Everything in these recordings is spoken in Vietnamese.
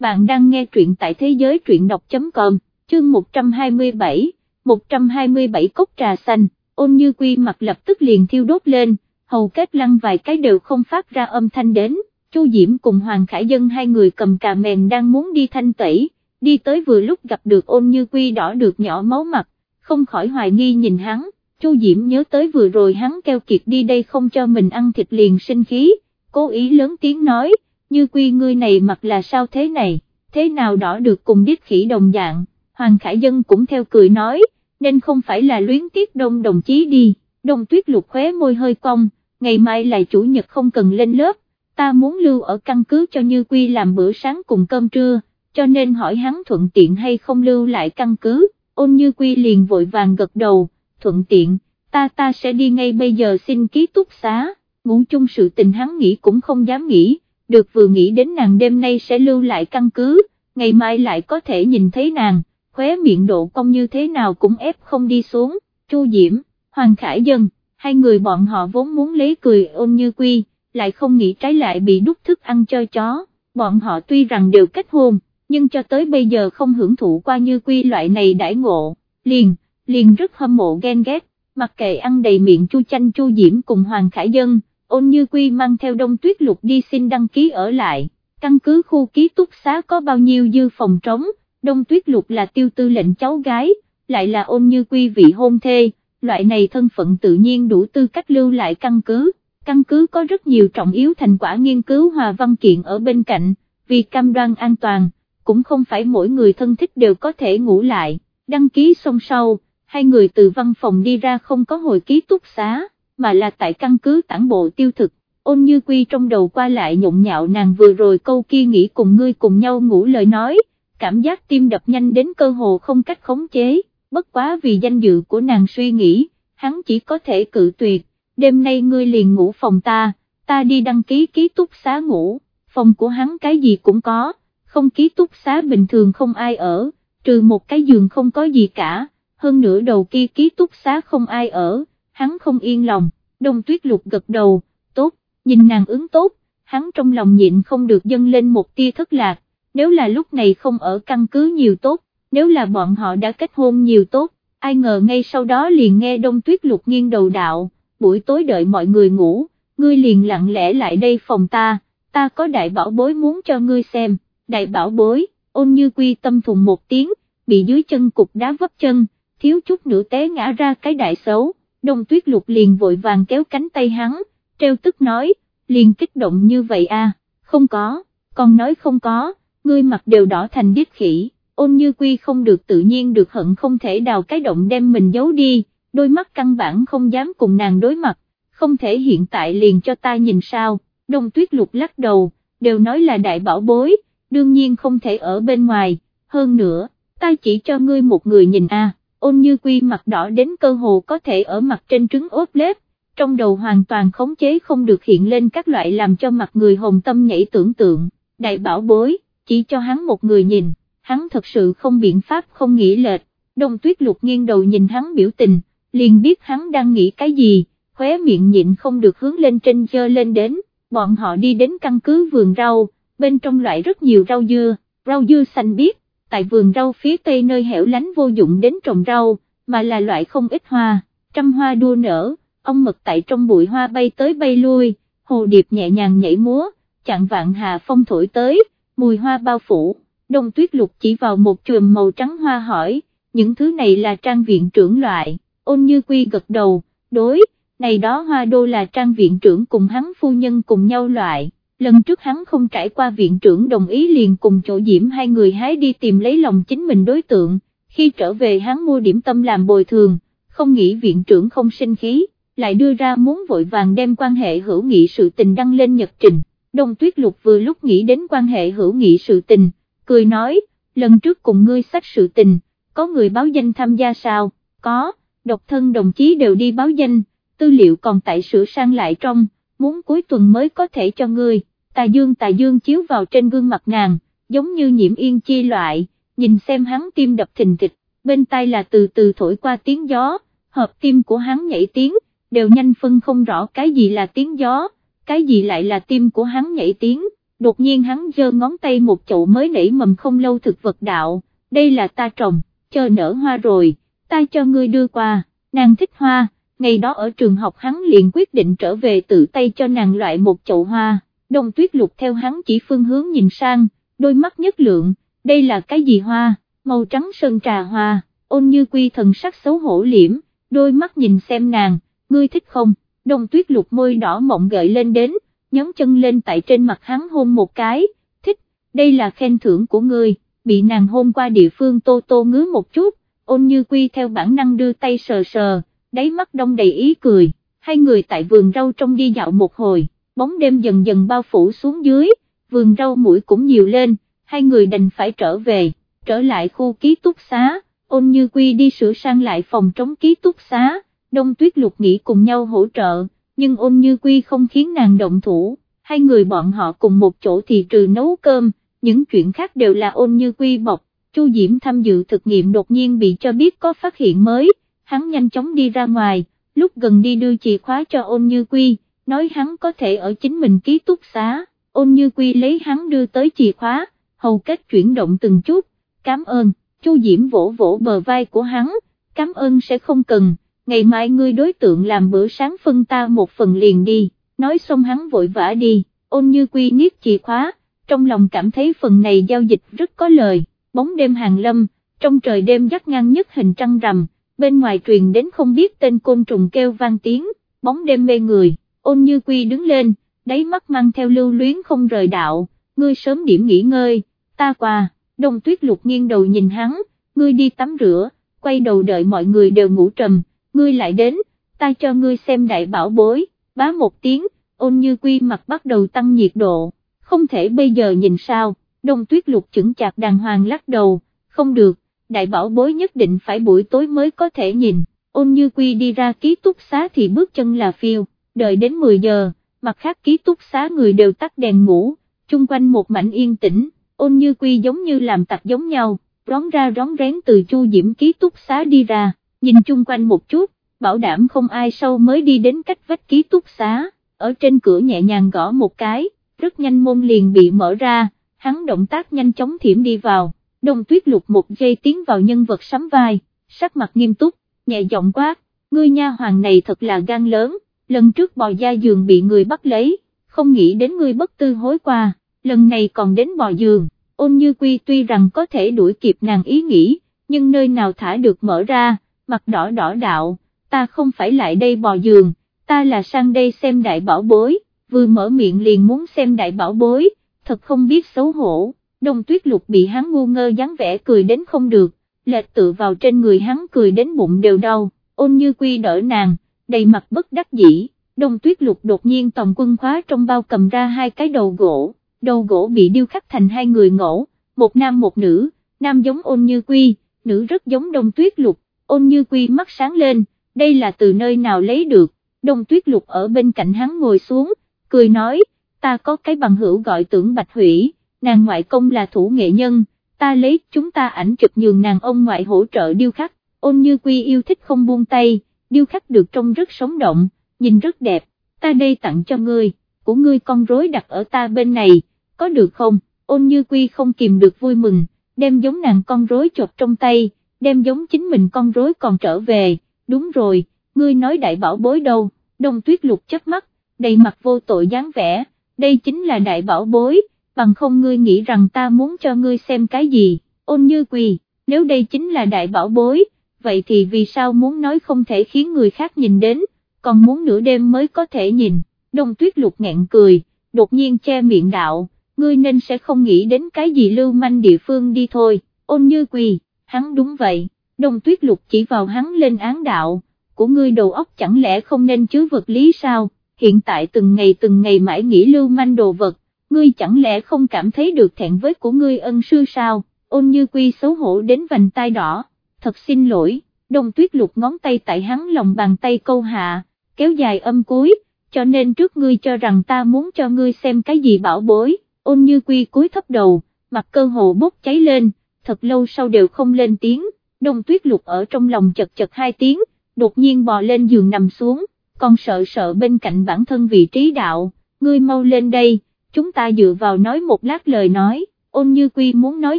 bạn đang nghe truyện tại thế giới truyện đọc.com, chương 127, 127 cốc trà xanh, ôn như quy mặt lập tức liền thiêu đốt lên, hầu kết lăn vài cái đều không phát ra âm thanh đến, Chu Diễm cùng Hoàng Khải Dân hai người cầm cà mèn đang muốn đi thanh tẩy, đi tới vừa lúc gặp được ôn như quy đỏ được nhỏ máu mặt, không khỏi hoài nghi nhìn hắn, Chu Diễm nhớ tới vừa rồi hắn keo kiệt đi đây không cho mình ăn thịt liền sinh khí, cố ý lớn tiếng nói, như quy ngươi này mặt là sao thế này, thế nào đỏ được cùng điếc khỉ đồng dạng, Hoàng Khải Dân cũng theo cười nói, nên không phải là luyến tiếc đông đồng chí đi, đông tuyết lục khóe môi hơi cong, ngày mai là chủ nhật không cần lên lớp, ta muốn lưu ở căn cứ cho Như Quy làm bữa sáng cùng cơm trưa, cho nên hỏi hắn thuận tiện hay không lưu lại căn cứ, ôn Như Quy liền vội vàng gật đầu, thuận tiện, ta ta sẽ đi ngay bây giờ xin ký túc xá, ngủ chung sự tình hắn nghĩ cũng không dám nghĩ, được vừa nghĩ đến nàng đêm nay sẽ lưu lại căn cứ, ngày mai lại có thể nhìn thấy nàng, khóe miệng độ cong như thế nào cũng ép không đi xuống, Chu Diễm, Hoàng Khải Dân, hai người bọn họ vốn muốn lấy cười ôn như quy, lại không nghĩ trái lại bị đút thức ăn cho chó, bọn họ tuy rằng đều kết hôn, nhưng cho tới bây giờ không hưởng thụ qua như quy loại này đãi ngộ, liền, liền rất hâm mộ ghen ghét, mặc kệ ăn đầy miệng chu chanh chu diễm cùng Hoàng Khải Dân, ôn như quy mang theo đông tuyết lục đi xin đăng ký ở lại, căn cứ khu ký túc xá có bao nhiêu dư phòng trống, đông tuyết lục là tiêu tư lệnh cháu gái, lại là ôn như quy vị hôn thê, loại này thân phận tự nhiên đủ tư cách lưu lại căn cứ, căn cứ có rất nhiều trọng yếu thành quả nghiên cứu hòa văn kiện ở bên cạnh, vì cam đoan an toàn, cũng không phải mỗi người thân thích đều có thể ngủ lại, đăng ký xong sau, hai người từ văn phòng đi ra không có hồi ký túc xá, mà là tại căn cứ tản bộ tiêu thực, ôn như quy trong đầu qua lại nhộn nhạo nàng vừa rồi câu kia nghĩ cùng ngươi cùng nhau ngủ lời nói, cảm giác tim đập nhanh đến cơ hồ không cách khống chế, bất quá vì danh dự của nàng suy nghĩ, hắn chỉ có thể cự tuyệt, đêm nay ngươi liền ngủ phòng ta, ta đi đăng ký ký túc xá ngủ, phòng của hắn cái gì cũng có, không ký túc xá bình thường không ai ở, trừ một cái giường không có gì cả, hơn nữa đầu kia ký túc xá không ai ở, hắn không yên lòng, đông tuyết lục gật đầu, tốt, nhìn nàng ứng tốt, hắn trong lòng nhịn không được dâng lên một tia thất lạc, nếu là lúc này không ở căn cứ nhiều tốt, nếu là bọn họ đã kết hôn nhiều tốt, ai ngờ ngay sau đó liền nghe đông tuyết lục nghiêng đầu đạo, buổi tối đợi mọi người ngủ, ngươi liền lặng lẽ lại đây phòng ta, ta có đại bảo bối muốn cho ngươi xem, đại bảo bối, ôn như quy tâm thùng một tiếng, bị dưới chân cục đá vấp chân, thiếu chút nữa té ngã ra cái đại xấu, đông tuyết lục liền vội vàng kéo cánh tay hắn, treo tức nói, liền kích động như vậy à, không có, còn nói không có, ngươi mặt đều đỏ thành điếc khỉ, ôn như quy không được tự nhiên được hận không thể đào cái động đem mình giấu đi, đôi mắt căn bản không dám cùng nàng đối mặt, không thể hiện tại liền cho ta nhìn sao, đông tuyết lục lắc đầu, đều nói là đại bảo bối, đương nhiên không thể ở bên ngoài, hơn nữa, ta chỉ cho ngươi một người nhìn a ôn như quy mặt đỏ đến cơ hồ có thể ở mặt trên trứng ốp lép, trong đầu hoàn toàn khống chế không được hiện lên các loại làm cho mặt người hồng tâm nhảy tưởng tượng, đại bảo bối, chỉ cho hắn một người nhìn, hắn thật sự không biện pháp không nghĩ lệch, đông tuyết lục nghiêng đầu nhìn hắn biểu tình, liền biết hắn đang nghĩ cái gì, khóe miệng nhịn không được hướng lên trên dơ lên đến, bọn họ đi đến căn cứ vườn rau, bên trong loại rất nhiều rau dưa, rau dưa xanh biếc, tại vườn rau phía tây nơi hẻo lánh vô dụng đến trồng rau, mà là loại không ít hoa, trăm hoa đua nở, ông mật tại trong bụi hoa bay tới bay lui, hồ điệp nhẹ nhàng nhảy múa, chặn vạn hà phong thổi tới, mùi hoa bao phủ, đông tuyết lục chỉ vào một chùm màu trắng hoa hỏi, những thứ này là trang viện trưởng loại ôn như quy gật đầu, đối, này đó hoa đô là trang viện trưởng cùng hắn phu nhân cùng nhau loại, lần trước hắn không trải qua viện trưởng đồng ý liền cùng chỗ diễm hai người hái đi tìm lấy lòng chính mình đối tượng, khi trở về hắn mua điểm tâm làm bồi thường, không nghĩ viện trưởng không sinh khí, lại đưa ra muốn vội vàng đem quan hệ hữu nghị sự tình đăng lên nhật trình, đông tuyết lục vừa lúc nghĩ đến quan hệ hữu nghị sự tình, cười nói, lần trước cùng ngươi sách sự tình, có người báo danh tham gia sao, có độc thân đồng chí đều đi báo danh, tư liệu còn tại sửa sang lại trong, muốn cuối tuần mới có thể cho ngươi, tà dương tà dương chiếu vào trên gương mặt nàng, giống như nhiễm yên chi loại, nhìn xem hắn tim đập thình thịch, bên tai là từ từ thổi qua tiếng gió, hợp tim của hắn nhảy tiếng, đều nhanh phân không rõ cái gì là tiếng gió, cái gì lại là tim của hắn nhảy tiếng, đột nhiên hắn giơ ngón tay một chậu mới nảy mầm không lâu thực vật đạo, đây là ta trồng, chờ nở hoa rồi, ta cho ngươi đưa qua, nàng thích hoa, ngày đó ở trường học hắn liền quyết định trở về tự tay cho nàng loại một chậu hoa, đông tuyết lục theo hắn chỉ phương hướng nhìn sang, đôi mắt nhất lượng, đây là cái gì hoa, màu trắng sơn trà hoa, ôn như quy thần sắc xấu hổ liễm, đôi mắt nhìn xem nàng, ngươi thích không, đông tuyết lục môi đỏ mộng gợi lên đến, nhón chân lên tại trên mặt hắn hôn một cái, thích, đây là khen thưởng của ngươi, bị nàng hôn qua địa phương tô tô ngứa một chút, ôn như quy theo bản năng đưa tay sờ sờ, đáy mắt đông đầy ý cười, hai người tại vườn rau trong đi dạo một hồi, bóng đêm dần dần bao phủ xuống dưới, vườn rau mũi cũng nhiều lên, hai người đành phải trở về, trở lại khu ký túc xá, ôn như quy đi sửa sang lại phòng trống ký túc xá, đông tuyết lục nghĩ cùng nhau hỗ trợ, nhưng ôn như quy không khiến nàng động thủ, hai người bọn họ cùng một chỗ thì trừ nấu cơm, những chuyện khác đều là ôn như quy bọc, Chu Diễm tham dự thực nghiệm đột nhiên bị cho biết có phát hiện mới, hắn nhanh chóng đi ra ngoài, lúc gần đi đưa chìa khóa cho ôn như quy, nói hắn có thể ở chính mình ký túc xá, ôn như quy lấy hắn đưa tới chìa khóa, hầu kết chuyển động từng chút, cảm ơn, Chu Diễm vỗ vỗ bờ vai của hắn, cảm ơn sẽ không cần, ngày mai ngươi đối tượng làm bữa sáng phân ta một phần liền đi, nói xong hắn vội vã đi, ôn như quy niết chìa khóa, trong lòng cảm thấy phần này giao dịch rất có lời, bóng đêm hàng lâm, trong trời đêm dắt ngang nhất hình trăng rằm, bên ngoài truyền đến không biết tên côn trùng kêu vang tiếng, bóng đêm mê người, ôn như quy đứng lên, đáy mắt mang theo lưu luyến không rời đạo, ngươi sớm điểm nghỉ ngơi, ta qua, đông tuyết lục nghiêng đầu nhìn hắn, ngươi đi tắm rửa, quay đầu đợi mọi người đều ngủ trầm, ngươi lại đến, ta cho ngươi xem đại bảo bối, bá một tiếng, ôn như quy mặt bắt đầu tăng nhiệt độ, không thể bây giờ nhìn sao, đông tuyết lục chững chạc đàng hoàng lắc đầu, không được, đại bảo bối nhất định phải buổi tối mới có thể nhìn, ôn như quy đi ra ký túc xá thì bước chân là phiêu, đợi đến 10 giờ, mặt khác ký túc xá người đều tắt đèn ngủ, chung quanh một mảnh yên tĩnh, ôn như quy giống như làm tặc giống nhau, rón ra rón rén từ chu diễm ký túc xá đi ra, nhìn chung quanh một chút, bảo đảm không ai sâu mới đi đến cách vách ký túc xá, ở trên cửa nhẹ nhàng gõ một cái, rất nhanh môn liền bị mở ra, hắn động tác nhanh chóng thiểm đi vào, đông tuyết lục một giây tiến vào nhân vật sắm vai, sắc mặt nghiêm túc, nhẹ giọng quát, ngươi nha hoàng này thật là gan lớn, lần trước bò da giường bị người bắt lấy, không nghĩ đến ngươi bất tư hối qua, lần này còn đến bò giường, ôn như quy tuy rằng có thể đuổi kịp nàng ý nghĩ, nhưng nơi nào thả được mở ra, mặt đỏ đỏ đạo, ta không phải lại đây bò giường, ta là sang đây xem đại bảo bối, vừa mở miệng liền muốn xem đại bảo bối, thật không biết xấu hổ, đông tuyết lục bị hắn ngu ngơ dáng vẻ cười đến không được, lệch tự vào trên người hắn cười đến bụng đều đau, ôn như quy đỡ nàng, đầy mặt bất đắc dĩ, đông tuyết lục đột nhiên tòng quân khóa trong bao cầm ra hai cái đầu gỗ, đầu gỗ bị điêu khắc thành hai người ngẫu, một nam một nữ, nam giống ôn như quy, nữ rất giống đông tuyết lục, ôn như quy mắt sáng lên, đây là từ nơi nào lấy được, đông tuyết lục ở bên cạnh hắn ngồi xuống, cười nói, ta có cái bằng hữu gọi tưởng bạch hủy, nàng ngoại công là thủ nghệ nhân, ta lấy chúng ta ảnh chụp nhường nàng ông ngoại hỗ trợ điêu khắc, ôn như quy yêu thích không buông tay, điêu khắc được trông rất sống động, nhìn rất đẹp, ta đây tặng cho ngươi, của ngươi con rối đặt ở ta bên này, có được không, ôn như quy không kìm được vui mừng, đem giống nàng con rối chộp trong tay, đem giống chính mình con rối còn trở về, đúng rồi, ngươi nói đại bảo bối đâu, đông tuyết lục chớp mắt, đầy mặt vô tội dáng vẻ, đây chính là đại bảo bối, bằng không ngươi nghĩ rằng ta muốn cho ngươi xem cái gì, ôn như quỳ, nếu đây chính là đại bảo bối, vậy thì vì sao muốn nói không thể khiến người khác nhìn đến, còn muốn nửa đêm mới có thể nhìn, đông tuyết lục ngẹn cười, đột nhiên che miệng đạo, ngươi nên sẽ không nghĩ đến cái gì lưu manh địa phương đi thôi, ôn như quỳ, hắn đúng vậy, đông tuyết lục chỉ vào hắn lên án đạo, của ngươi đầu óc chẳng lẽ không nên chứa vật lý sao, hiện tại từng ngày từng ngày mãi nghĩ lưu manh đồ vật, ngươi chẳng lẽ không cảm thấy được thẹn với của ngươi ân sư sao, ôn như quy xấu hổ đến vành tai đỏ, thật xin lỗi, đông tuyết lục ngón tay tại hắn lòng bàn tay câu hạ, kéo dài âm cuối, cho nên trước ngươi cho rằng ta muốn cho ngươi xem cái gì bảo bối, ôn như quy cúi thấp đầu, mặt cơ hồ bốc cháy lên, thật lâu sau đều không lên tiếng, đông tuyết lục ở trong lòng chật chật hai tiếng, đột nhiên bò lên giường nằm xuống, còn sợ sợ bên cạnh bản thân vị trí đạo, ngươi mau lên đây, chúng ta dựa vào nói một lát lời nói, ôn như quy muốn nói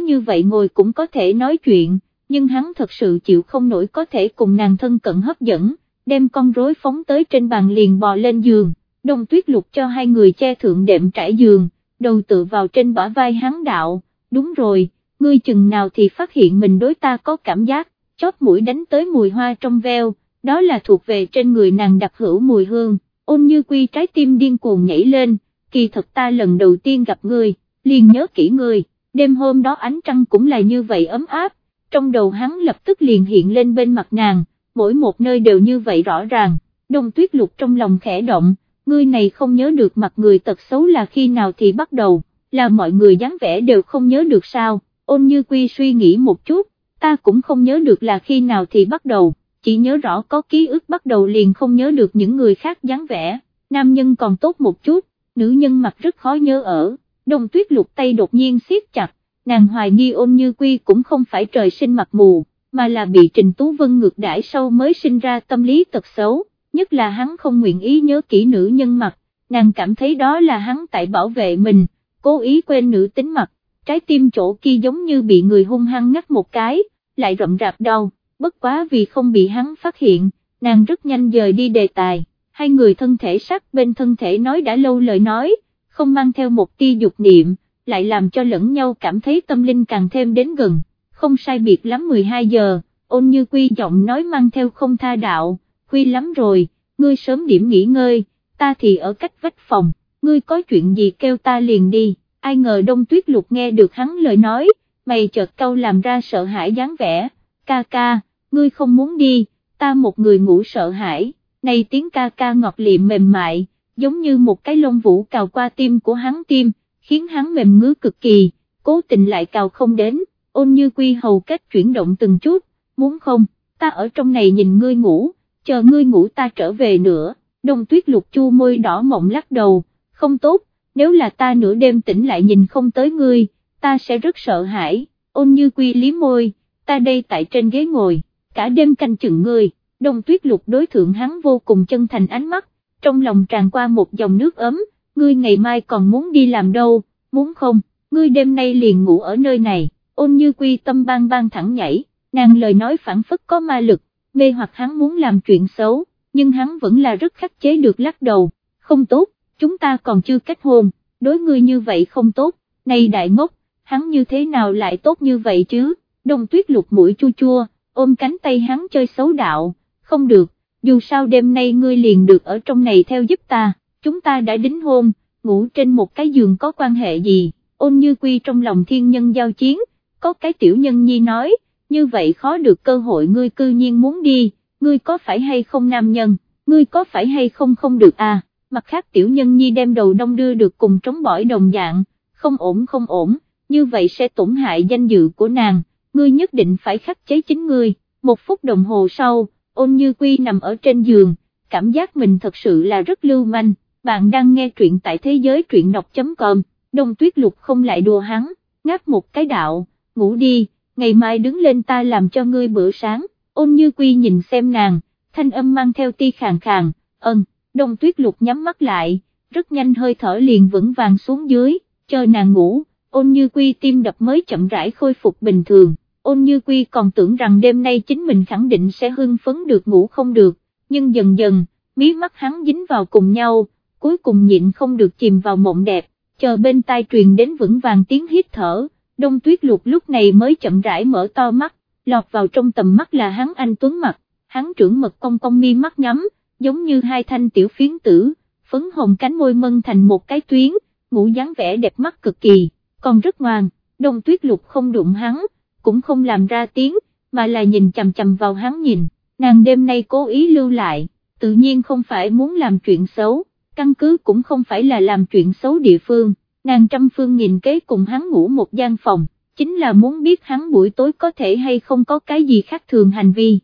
như vậy ngồi cũng có thể nói chuyện, nhưng hắn thật sự chịu không nổi có thể cùng nàng thân cận hấp dẫn, đem con rối phóng tới trên bàn liền bò lên giường, đông tuyết lục cho hai người che thượng đệm trải giường, đầu tự vào trên bả vai hắn đạo, đúng rồi, ngươi chừng nào thì phát hiện mình đối ta có cảm giác, chót mũi đánh tới mùi hoa trong veo, đó là thuộc về trên người nàng đặc hữu mùi hương, ôn như quy trái tim điên cuồng nhảy lên, kỳ thật ta lần đầu tiên gặp ngươi, liền nhớ kỹ ngươi, đêm hôm đó ánh trăng cũng là như vậy ấm áp, trong đầu hắn lập tức liền hiện lên bên mặt nàng, mỗi một nơi đều như vậy rõ ràng, đông tuyết lục trong lòng khẽ động, ngươi này không nhớ được mặt người tật xấu là khi nào thì bắt đầu, là mọi người dáng vẻ đều không nhớ được sao, ôn như quy suy nghĩ một chút, ta cũng không nhớ được là khi nào thì bắt đầu, chỉ nhớ rõ có ký ức bắt đầu liền không nhớ được những người khác dáng vẻ, nam nhân còn tốt một chút, nữ nhân mặt rất khó nhớ ở, đông tuyết lục tay đột nhiên siết chặt, nàng hoài nghi ôn như quy cũng không phải trời sinh mặt mù, mà là bị Trình Tú Vân ngược đãi sâu mới sinh ra tâm lý tật xấu, nhất là hắn không nguyện ý nhớ kỹ nữ nhân mặt, nàng cảm thấy đó là hắn tại bảo vệ mình, cố ý quên nữ tính mặt, trái tim chỗ kia giống như bị người hung hăng ngắt một cái, lại rậm rạp đau, bất quá vì không bị hắn phát hiện, nàng rất nhanh dời đi đề tài, hai người thân thể sát bên thân thể nói đã lâu lời nói, không mang theo một tia dục niệm, lại làm cho lẫn nhau cảm thấy tâm linh càng thêm đến gần, không sai biệt lắm 12 giờ, ôn như quy giọng nói mang theo không tha đạo, quy lắm rồi, ngươi sớm điểm nghỉ ngơi, ta thì ở cách vách phòng, ngươi có chuyện gì kêu ta liền đi, ai ngờ đông tuyết lục nghe được hắn lời nói, mày chợt câu làm ra sợ hãi dáng vẻ, ca ca, ngươi không muốn đi, ta một người ngủ sợ hãi, này tiếng ca ca ngọt liệm mềm mại, giống như một cái lông vũ cào qua tim của hắn tim, khiến hắn mềm ngứa cực kỳ, cố tình lại cào không đến, ôn như quy hầu cách chuyển động từng chút, muốn không, ta ở trong này nhìn ngươi ngủ, chờ ngươi ngủ ta trở về nữa, đông tuyết lục chu môi đỏ mộng lắc đầu, không tốt, nếu là ta nửa đêm tỉnh lại nhìn không tới ngươi, ta sẽ rất sợ hãi, ôn như quy lý môi, ta đây tại trên ghế ngồi, cả đêm canh chừng ngươi, đông tuyết lục đối thượng hắn vô cùng chân thành ánh mắt, trong lòng tràn qua một dòng nước ấm, ngươi ngày mai còn muốn đi làm đâu, muốn không, ngươi đêm nay liền ngủ ở nơi này, ôn như quy tâm bang bang thẳng nhảy, nàng lời nói phản phất có ma lực, mê hoặc hắn muốn làm chuyện xấu, nhưng hắn vẫn là rất khắc chế được lắc đầu, không tốt, chúng ta còn chưa kết hôn, đối ngươi như vậy không tốt, này đại ngốc, hắn như thế nào lại tốt như vậy chứ, đông tuyết lục mũi chua chua, ôm cánh tay hắn chơi xấu đạo, không được, dù sao đêm nay ngươi liền được ở trong này theo giúp ta, chúng ta đã đính hôn, ngủ trên một cái giường có quan hệ gì, ôn như quy trong lòng thiên nhân giao chiến, có cái tiểu nhân nhi nói, như vậy khó được cơ hội ngươi cư nhiên muốn đi, ngươi có phải hay không nam nhân, ngươi có phải hay không không được à, mặt khác tiểu nhân nhi đem đầu đông đưa được cùng trống bỏi đồng dạng, không ổn không ổn, như vậy sẽ tổn hại danh dự của nàng, ngươi nhất định phải khắc chế chính ngươi, một phút đồng hồ sau, ôn như quy nằm ở trên giường, cảm giác mình thật sự là rất lưu manh, bạn đang nghe truyện tại thế giới truyện đọc.com, đông tuyết lục không lại đùa hắn, ngáp một cái đạo, ngủ đi, ngày mai đứng lên ta làm cho ngươi bữa sáng, ôn như quy nhìn xem nàng, thanh âm mang theo ti khàn khàn, ân, đông tuyết lục nhắm mắt lại, rất nhanh hơi thở liền vững vàng xuống dưới, chờ nàng ngủ, ôn như quy tim đập mới chậm rãi khôi phục bình thường, ôn như quy còn tưởng rằng đêm nay chính mình khẳng định sẽ hưng phấn được ngủ không được, nhưng dần dần, mí mắt hắn dính vào cùng nhau, cuối cùng nhịn không được chìm vào mộng đẹp, chờ bên tai truyền đến vững vàng tiếng hít thở, đông tuyết lục lúc này mới chậm rãi mở to mắt, lọt vào trong tầm mắt là hắn anh tuấn mặt, hắn trưởng mật cong cong mi mắt nhắm, giống như hai thanh tiểu phiến tử, phấn hồng cánh môi mân thành một cái tuyến, ngủ dáng vẻ đẹp mắt cực kỳ, còn rất ngoan, đông tuyết lục không đụng hắn, cũng không làm ra tiếng, mà là nhìn chầm chầm vào hắn nhìn, nàng đêm nay cố ý lưu lại, tự nhiên không phải muốn làm chuyện xấu, căn cứ cũng không phải là làm chuyện xấu địa phương, nàng trăm phương nghìn kế cùng hắn ngủ một gian phòng, chính là muốn biết hắn buổi tối có thể hay không có cái gì khác thường hành vi.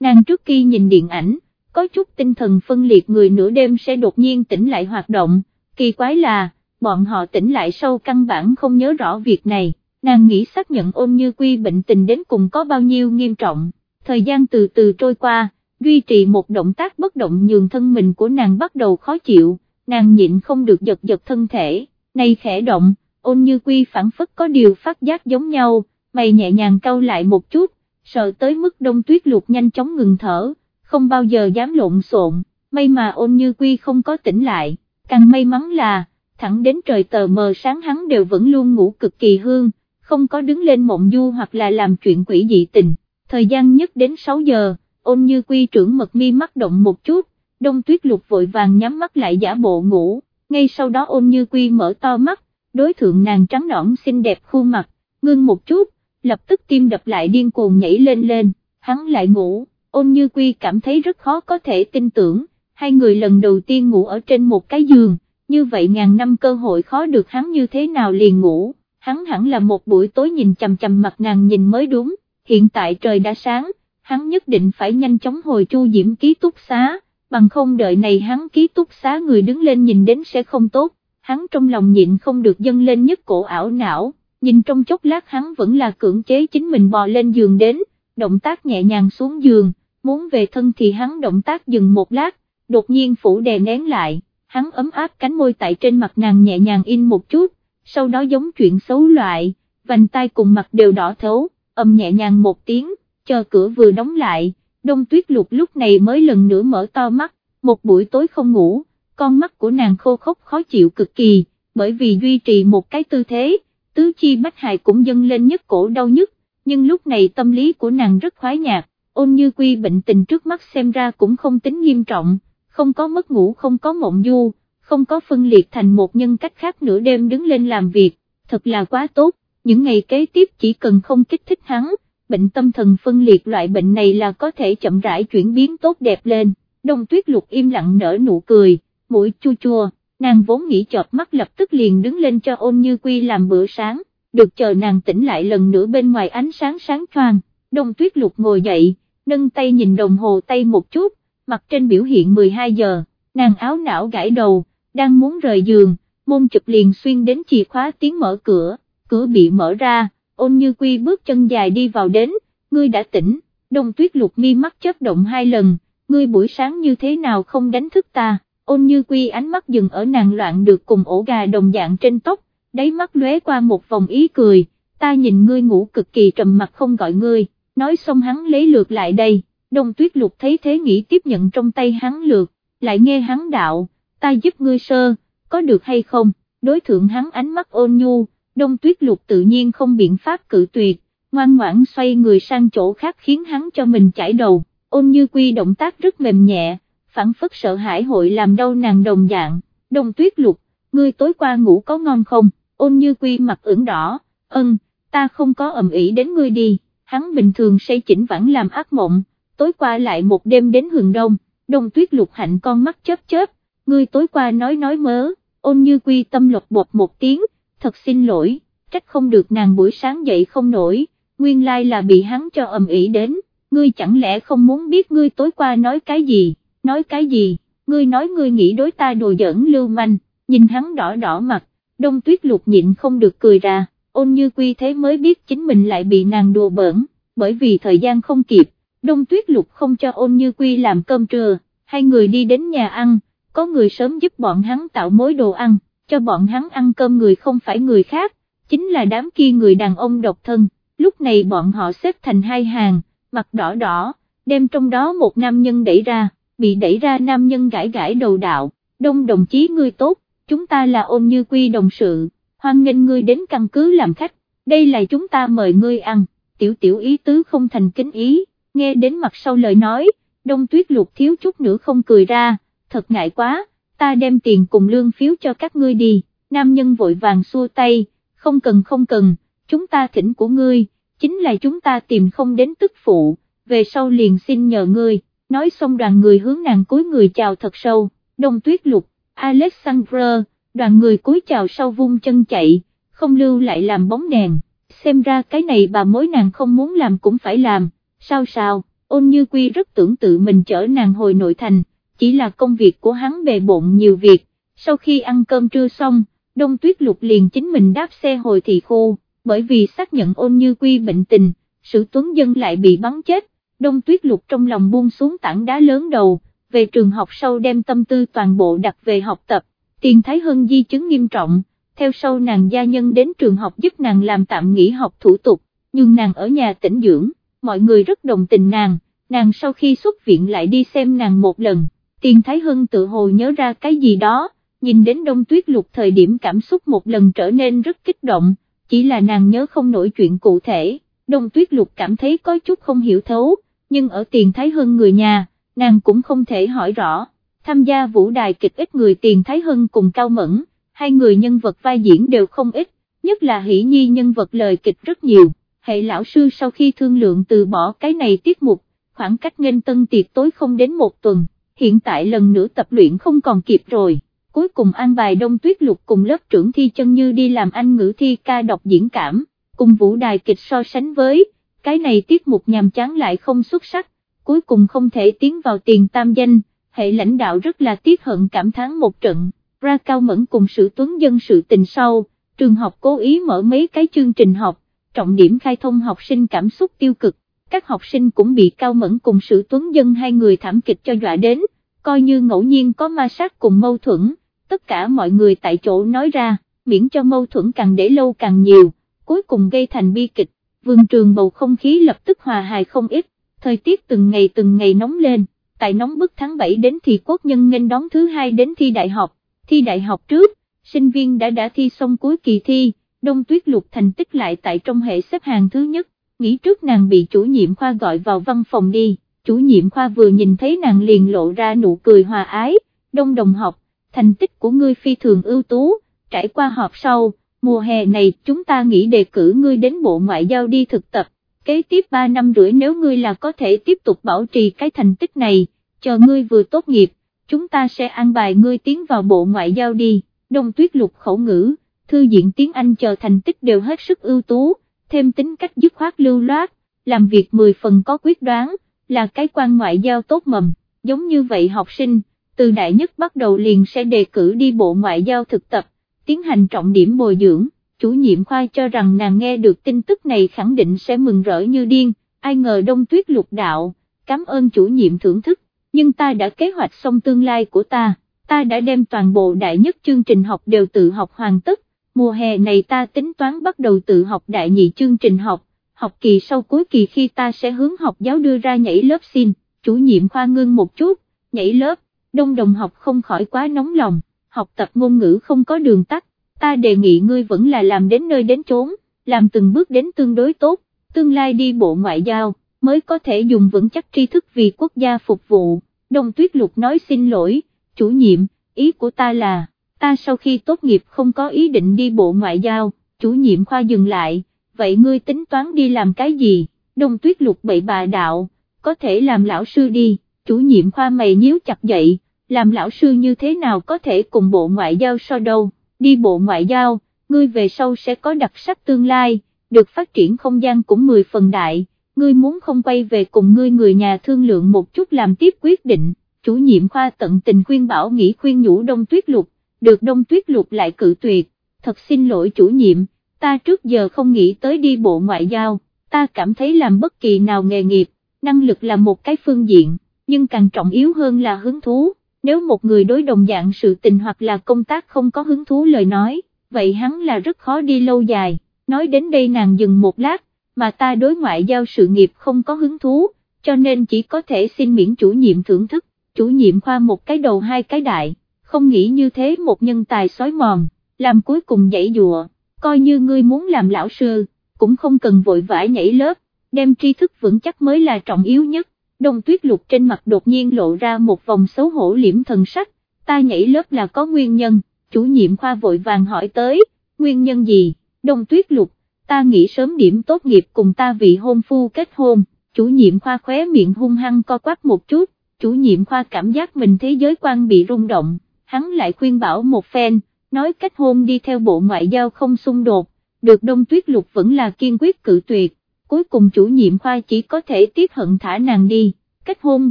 Nàng trước khi nhìn điện ảnh, có chút tinh thần phân liệt người nửa đêm sẽ đột nhiên tỉnh lại hoạt động, kỳ quái là, bọn họ tỉnh lại sau căn bản không nhớ rõ việc này, nàng nghĩ xác nhận ôn như quy bệnh tình đến cùng có bao nhiêu nghiêm trọng, thời gian từ từ trôi qua, duy trì một động tác bất động nhường thân mình của nàng bắt đầu khó chịu, nàng nhịn không được giật giật thân thể, nay khẽ động, ôn như quy phản phất có điều phát giác giống nhau, mày nhẹ nhàng cau lại một chút, sợ tới mức đông tuyết luộc nhanh chóng ngừng thở, không bao giờ dám lộn xộn, may mà ôn như quy không có tỉnh lại, càng may mắn là, thẳng đến trời tờ mờ sáng hắn đều vẫn luôn ngủ cực kỳ hương, không có đứng lên mộng du hoặc là làm chuyện quỷ dị tình, thời gian nhất đến 6 giờ, ôn như quy trưởng mật mi mắt động một chút, đông tuyết lục vội vàng nhắm mắt lại giả bộ ngủ, ngay sau đó ôn như quy mở to mắt, đối thượng nàng trắng nõn xinh đẹp khuôn mặt, ngưng một chút, lập tức tim đập lại điên cuồng nhảy lên lên, hắn lại ngủ, ôn như quy cảm thấy rất khó có thể tin tưởng, hai người lần đầu tiên ngủ ở trên một cái giường, như vậy ngàn năm cơ hội khó được hắn như thế nào liền ngủ, hắn hẳn là một buổi tối nhìn chằm chằm mặt nàng nhìn mới đúng, hiện tại trời đã sáng, hắn nhất định phải nhanh chóng hồi chu diễm ký túc xá, bằng không đợi này hắn ký túc xá người đứng lên nhìn đến sẽ không tốt, hắn trong lòng nhịn không được dâng lên nhất cổ ảo não, nhìn trong chốc lát hắn vẫn là cưỡng chế chính mình bò lên giường đến, động tác nhẹ nhàng xuống giường, muốn về thân thì hắn động tác dừng một lát, đột nhiên phủ đè nén lại, hắn ấm áp cánh môi tại trên mặt nàng nhẹ nhàng in một chút, sau đó giống chuyện xấu loại, vành tay cùng mặt đều đỏ thấu, ầm nhẹ nhàng một tiếng, chờ cửa vừa đóng lại, đông tuyết lục lúc này mới lần nữa mở to mắt, một buổi tối không ngủ, con mắt của nàng khô khốc khó chịu cực kỳ, bởi vì duy trì một cái tư thế, tứ chi bách hài cũng dâng lên nhất cổ đau nhức, nhưng lúc này tâm lý của nàng rất khoái nhạc, ôn như quy bệnh tình trước mắt xem ra cũng không tính nghiêm trọng, không có mất ngủ không có mộng du, không có phân liệt thành một nhân cách khác nửa đêm đứng lên làm việc, thật là quá tốt, những ngày kế tiếp chỉ cần không kích thích hắn, bệnh tâm thần phân liệt loại bệnh này là có thể chậm rãi chuyển biến tốt đẹp lên, đông tuyết lục im lặng nở nụ cười, mũi chua chua, nàng vốn nghĩ chọt mắt lập tức liền đứng lên cho ôn như quy làm bữa sáng, được chờ nàng tỉnh lại lần nữa bên ngoài ánh sáng sáng choang, đông tuyết lục ngồi dậy, nâng tay nhìn đồng hồ tay một chút, mặt trên biểu hiện 12 giờ, nàng áo não gãi đầu, đang muốn rời giường, môn chụp liền xuyên đến chìa khóa tiếng mở cửa, cửa bị mở ra, ôn như quy bước chân dài đi vào đến, ngươi đã tỉnh, đông tuyết lục mi mắt chớp động hai lần, ngươi buổi sáng như thế nào không đánh thức ta, ôn như quy ánh mắt dừng ở nàng loạn được cùng ổ gà đồng dạng trên tóc, đáy mắt lóe qua một vòng ý cười, ta nhìn ngươi ngủ cực kỳ trầm mặt không gọi ngươi, nói xong hắn lấy lượt lại đây, đông tuyết lục thấy thế nghĩ tiếp nhận trong tay hắn lượt, lại nghe hắn đạo, ta giúp ngươi sơ, có được hay không, đối thượng hắn ánh mắt ôn nhu, đông tuyết lục tự nhiên không biện pháp cự tuyệt, ngoan ngoãn xoay người sang chỗ khác khiến hắn cho mình chảy đầu, ôn như quy động tác rất mềm nhẹ, phản phất sợ hãi hội làm đau nàng đồng dạng, đông tuyết lục, ngươi tối qua ngủ có ngon không, ôn như quy mặt ửng đỏ, ân, ta không có ầm ĩ đến ngươi đi, hắn bình thường say chỉnh vẫn làm ác mộng, tối qua lại một đêm đến hừng đông, đông tuyết lục hạnh con mắt chớp chớp, ngươi tối qua nói nói mớ, ôn như quy tâm lột bột một tiếng, thật xin lỗi, trách không được nàng buổi sáng dậy không nổi, nguyên lai là bị hắn cho ầm ĩ đến, ngươi chẳng lẽ không muốn biết ngươi tối qua nói cái gì, nói cái gì, ngươi nói ngươi nghĩ đối ta đồ giỡn lưu manh, nhìn hắn đỏ đỏ mặt, đông tuyết lục nhịn không được cười ra, ôn như quy thế mới biết chính mình lại bị nàng đùa bỡn, bởi vì thời gian không kịp, đông tuyết lục không cho ôn như quy làm cơm trưa, hai người đi đến nhà ăn, có người sớm giúp bọn hắn tạo mối đồ ăn, cho bọn hắn ăn cơm người không phải người khác, chính là đám kia người đàn ông độc thân, lúc này bọn họ xếp thành hai hàng, mặt đỏ đỏ, đem trong đó một nam nhân đẩy ra, bị đẩy ra nam nhân gãi gãi đầu đạo, đông đồng chí ngươi tốt, chúng ta là ôn như quy đồng sự, hoan nghênh ngươi đến căn cứ làm khách, đây là chúng ta mời ngươi ăn, tiểu tiểu ý tứ không thành kính ý, nghe đến mặt sau lời nói, đông tuyết lục thiếu chút nữa không cười ra, thật ngại quá, ta đem tiền cùng lương phiếu cho các ngươi đi, nam nhân vội vàng xua tay, không cần không cần, chúng ta thỉnh của ngươi, chính là chúng ta tìm không đến tức phụ, về sau liền xin nhờ ngươi, nói xong đoàn người hướng nàng cúi người chào thật sâu, đông tuyết lục, Alexandra, đoàn người cúi chào sau vung chân chạy, không lưu lại làm bóng đèn, xem ra cái này bà mối nàng không muốn làm cũng phải làm, sao sao, ôn như quy rất tưởng tự mình chở nàng hồi nội thành, chỉ là công việc của hắn bề bộn nhiều việc, sau khi ăn cơm trưa xong, đông tuyết lục liền chính mình đáp xe hồi thị khu, bởi vì xác nhận ôn như quy bệnh tình, sự tuấn dân lại bị bắn chết, đông tuyết lục trong lòng buông xuống tảng đá lớn đầu, về trường học sau đem tâm tư toàn bộ đặt về học tập, tiền thái hơn di chứng nghiêm trọng, theo sau nàng gia nhân đến trường học giúp nàng làm tạm nghỉ học thủ tục, nhưng nàng ở nhà tĩnh dưỡng, mọi người rất đồng tình nàng, nàng sau khi xuất viện lại đi xem nàng một lần, tiền Thái Hưng tự hồ nhớ ra cái gì đó, nhìn đến đông tuyết lục thời điểm cảm xúc một lần trở nên rất kích động, chỉ là nàng nhớ không nổi chuyện cụ thể, đông tuyết lục cảm thấy có chút không hiểu thấu, nhưng ở tiền Thái Hưng người nhà, nàng cũng không thể hỏi rõ, tham gia vũ đài kịch ít người tiền Thái Hưng cùng Cao Mẫn, hai người nhân vật vai diễn đều không ít, nhất là hỷ nhi nhân vật lời kịch rất nhiều, hệ lão sư sau khi thương lượng từ bỏ cái này tiết mục, khoảng cách nghênh tân tiệc tối không đến một tuần, hiện tại lần nữa tập luyện không còn kịp rồi, cuối cùng an bài đông tuyết lục cùng lớp trưởng thi chân như đi làm anh ngữ thi ca đọc diễn cảm, cùng vũ đài kịch so sánh với, cái này tiết mục nhàm chán lại không xuất sắc, cuối cùng không thể tiến vào tiền tam danh, hệ lãnh đạo rất là tiếc hận cảm thán một trận, ra cao mẫn cùng sự tuấn dân sự tình sau, trường học cố ý mở mấy cái chương trình học, trọng điểm khai thông học sinh cảm xúc tiêu cực, các học sinh cũng bị cao mẫn cùng sự tuấn dân hai người thảm kịch cho dọa đến, coi như ngẫu nhiên có ma sát cùng mâu thuẫn, tất cả mọi người tại chỗ nói ra, miễn cho mâu thuẫn càng để lâu càng nhiều, cuối cùng gây thành bi kịch, vườn trường bầu không khí lập tức hòa hài không ít, thời tiết từng ngày từng ngày nóng lên, tại nóng bức tháng 7 đến thì quốc nhân nghênh đón thứ hai đến thi đại học, thi đại học trước, sinh viên đã đã thi xong cuối kỳ thi, đông tuyết lục thành tích lại tại trong hệ xếp hàng thứ nhất, nghĩ trước nàng bị chủ nhiệm khoa gọi vào văn phòng đi, chủ nhiệm khoa vừa nhìn thấy nàng liền lộ ra nụ cười hòa ái, đông đồng học, thành tích của ngươi phi thường ưu tú, trải qua họp sau, mùa hè này chúng ta nghĩ đề cử ngươi đến bộ ngoại giao đi thực tập, kế tiếp 3 năm rưỡi nếu ngươi là có thể tiếp tục bảo trì cái thành tích này, chờ ngươi vừa tốt nghiệp, chúng ta sẽ an bài ngươi tiến vào bộ ngoại giao đi, đông tuyết lục khẩu ngữ, thư diện tiếng Anh chờ thành tích đều hết sức ưu tú, thêm tính cách dứt khoát lưu loát, làm việc 10 phần có quyết đoán, là cái quan ngoại giao tốt mầm, giống như vậy học sinh, từ đại nhất bắt đầu liền sẽ đề cử đi bộ ngoại giao thực tập, tiến hành trọng điểm bồi dưỡng, chủ nhiệm khoa cho rằng nàng nghe được tin tức này khẳng định sẽ mừng rỡ như điên, ai ngờ đông tuyết lục đạo, cảm ơn chủ nhiệm thưởng thức, nhưng ta đã kế hoạch xong tương lai của ta, ta đã đem toàn bộ đại nhất chương trình học đều tự học hoàn tất, mùa hè này ta tính toán bắt đầu tự học đại nhị chương trình học, học kỳ sau cuối kỳ khi ta sẽ hướng học giáo đưa ra nhảy lớp xin, chủ nhiệm khoa ngưng một chút, nhảy lớp, đông đồng học không khỏi quá nóng lòng, học tập ngôn ngữ không có đường tắt, ta đề nghị ngươi vẫn là làm đến nơi đến chốn, làm từng bước đến tương đối tốt, tương lai đi bộ ngoại giao, mới có thể dùng vững chắc tri thức vì quốc gia phục vụ, đông tuyết lục nói xin lỗi, chủ nhiệm, ý của ta là, ta sau khi tốt nghiệp không có ý định đi bộ ngoại giao, chủ nhiệm khoa dừng lại, vậy ngươi tính toán đi làm cái gì, đông tuyết lục bậy bà đạo, có thể làm lão sư đi, chủ nhiệm khoa mày nhíu chặt dậy, làm lão sư như thế nào có thể cùng bộ ngoại giao so đâu, đi bộ ngoại giao, ngươi về sau sẽ có đặc sắc tương lai, được phát triển không gian cũng 10 phần đại, ngươi muốn không quay về cùng ngươi người nhà thương lượng một chút làm tiếp quyết định, chủ nhiệm khoa tận tình khuyên bảo nghĩ khuyên nhủ đông tuyết lục, được đông tuyết lục lại cự tuyệt, thật xin lỗi chủ nhiệm, ta trước giờ không nghĩ tới đi bộ ngoại giao, ta cảm thấy làm bất kỳ nào nghề nghiệp, năng lực là một cái phương diện, nhưng càng trọng yếu hơn là hứng thú, nếu một người đối đồng dạng sự tình hoặc là công tác không có hứng thú lời nói, vậy hắn là rất khó đi lâu dài, nói đến đây nàng dừng một lát, mà ta đối ngoại giao sự nghiệp không có hứng thú, cho nên chỉ có thể xin miễn chủ nhiệm thưởng thức, chủ nhiệm khoa một cái đầu hai cái đại, không nghĩ như thế một nhân tài sói mòn, làm cuối cùng dãy dùa, coi như ngươi muốn làm lão sư, cũng không cần vội vã nhảy lớp, đem tri thức vững chắc mới là trọng yếu nhất, đông tuyết lục trên mặt đột nhiên lộ ra một vòng xấu hổ liễm thần sắc, ta nhảy lớp là có nguyên nhân, chủ nhiệm khoa vội vàng hỏi tới, nguyên nhân gì, đông tuyết lục, ta nghĩ sớm điểm tốt nghiệp cùng ta vị hôn phu kết hôn, chủ nhiệm khoa khóe miệng hung hăng co quắp một chút, chủ nhiệm khoa cảm giác mình thế giới quan bị rung động, hắn lại khuyên bảo một phen, nói kết hôn đi theo bộ ngoại giao không xung đột, được đông tuyết lục vẫn là kiên quyết cự tuyệt, cuối cùng chủ nhiệm khoa chỉ có thể tiếc hận thả nàng đi, kết hôn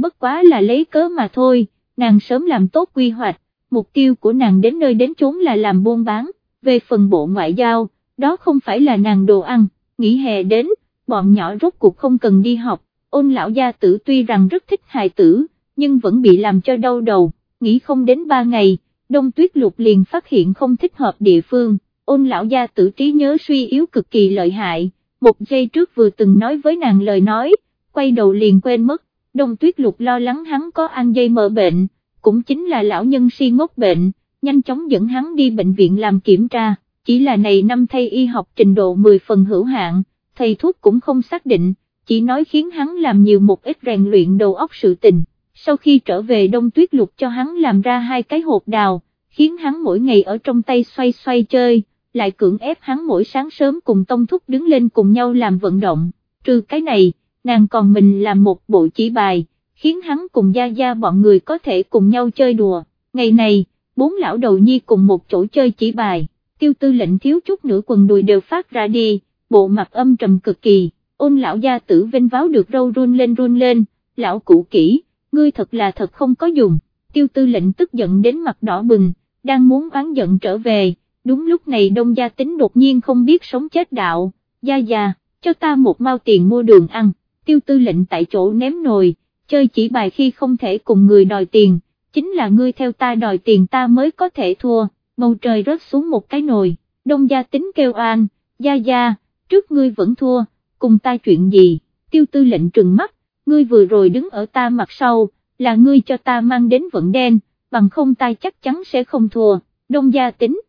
bất quá là lấy cớ mà thôi, nàng sớm làm tốt quy hoạch, mục tiêu của nàng đến nơi đến chốn là làm buôn bán, về phần bộ ngoại giao, đó không phải là nàng đồ ăn, nghỉ hè đến, bọn nhỏ rốt cuộc không cần đi học, ôn lão gia tử tuy rằng rất thích hài tử, nhưng vẫn bị làm cho đau đầu, nghĩ không đến ba ngày, đông tuyết lục liền phát hiện không thích hợp địa phương, ôn lão gia tử trí nhớ suy yếu cực kỳ lợi hại, một giây trước vừa từng nói với nàng lời nói, quay đầu liền quên mất, đông tuyết lục lo lắng hắn có ăn dây mờ bệnh, cũng chính là lão nhân si ngốc bệnh, nhanh chóng dẫn hắn đi bệnh viện làm kiểm tra, chỉ là này năm thay y học trình độ 10 phần hữu hạn, thầy thuốc cũng không xác định, chỉ nói khiến hắn làm nhiều một ít rèn luyện đầu óc sự tình, sau khi trở về đông tuyết lục cho hắn làm ra hai cái hộp đào, khiến hắn mỗi ngày ở trong tay xoay xoay chơi, lại cưỡng ép hắn mỗi sáng sớm cùng tông thúc đứng lên cùng nhau làm vận động, trừ cái này, nàng còn mình làm một bộ chỉ bài, khiến hắn cùng gia gia bọn người có thể cùng nhau chơi đùa, ngày này, bốn lão đầu nhi cùng một chỗ chơi chỉ bài, tiêu tư lệnh thiếu chút nữa quần đùi đều phát ra đi, bộ mặt âm trầm cực kỳ, ôn lão gia tử vinh váo được râu run lên run lên, lão cụ kỹ, ngươi thật là thật không có dùng, tiêu tư lệnh tức giận đến mặt đỏ bừng, đang muốn oán giận trở về, đúng lúc này đông gia tính đột nhiên không biết sống chết đạo, gia gia, cho ta một mao tiền mua đường ăn, tiêu tư lệnh tại chỗ ném nồi, chơi chỉ bài khi không thể cùng người đòi tiền, chính là ngươi theo ta đòi tiền ta mới có thể thua, Bầu trời rớt xuống một cái nồi, đông gia tính kêu an, gia gia, trước ngươi vẫn thua, cùng ta chuyện gì, tiêu tư lệnh trừng mắt, ngươi vừa rồi đứng ở ta mặt sau, là ngươi cho ta mang đến vận đen, bằng không ta chắc chắn sẽ không thua, đông gia tính